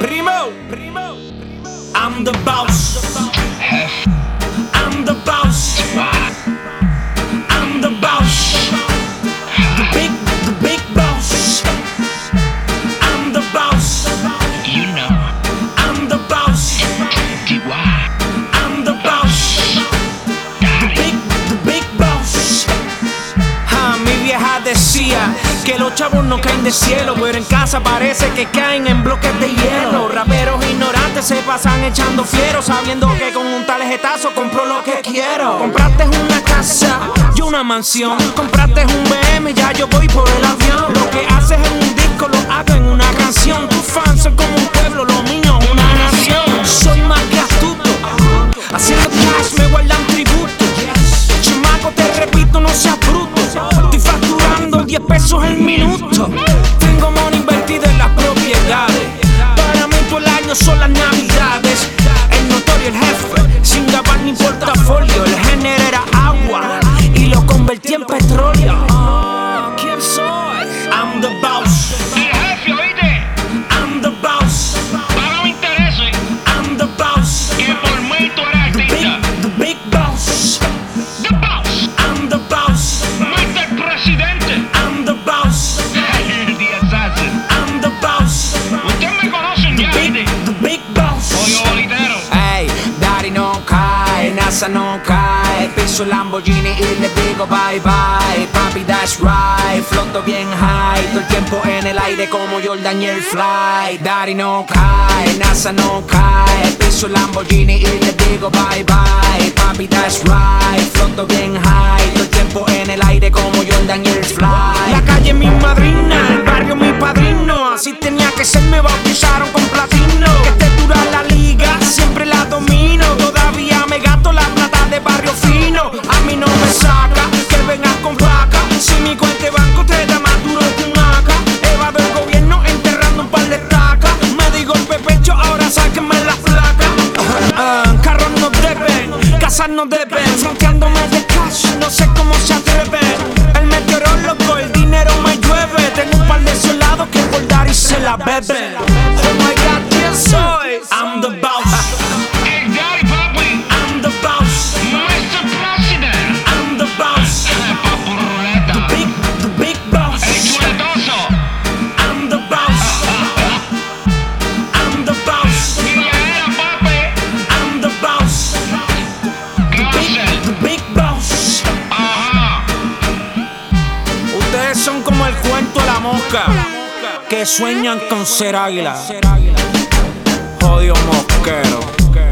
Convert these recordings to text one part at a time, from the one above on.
primo, primo. primo. I'm the boss. I'm the que los chavos no caen de cielo, pero en casa parece que caen en bloques de hielo. Raperos ignorantes se pasan echando fieros, sabiendo que con un tarjetazo compro lo que quiero. Compraste una casa, yo una mansión. Compraste un cae, NASA no cae. Piso Lamborghini y le digo bye bye. Papi, that's right. Floto bien high. Todo el tiempo en el aire como Jordan y el fly. Daddy no cae, NASA no cae. Piso Lamborghini y le digo bye bye. Papi, that's right. Floto bien high. Todo el tiempo en el aire como Jordan y el fly. La calle mi madrina, el barrio mi padrino. Así tenía que ser, me bautizaron no sé cómo se atreven. El meteorólogo, el dinero me llueve. Tengo un par de soldados que por dar y se la beben. Son como el cuento de la mosca que sueñan con ser águila. Jodido mosquero. Que.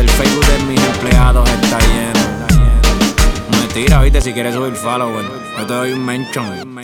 El Facebook de mis empleados está lleno. Me tira, viste, si quieres subir follower. Yo te doy un mention.